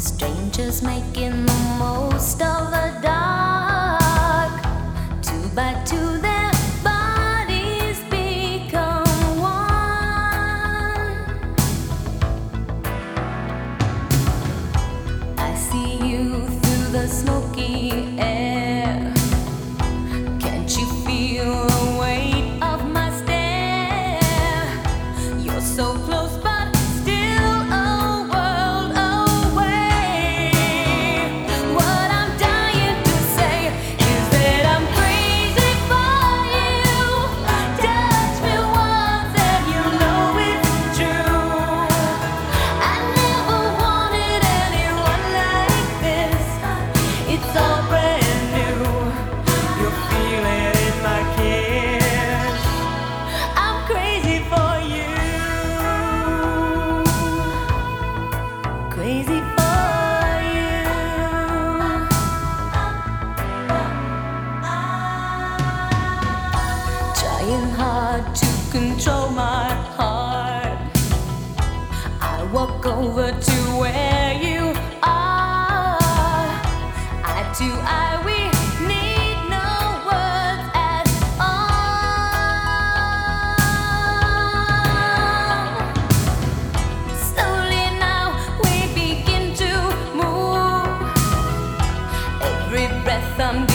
Strangers making the most of the dark. Two by two, their bodies become one. I see you through the smoke. hard to control my heart. I walk over to where you are. I do, I we need no words at all. Slowly now we begin to move. Every breath I'm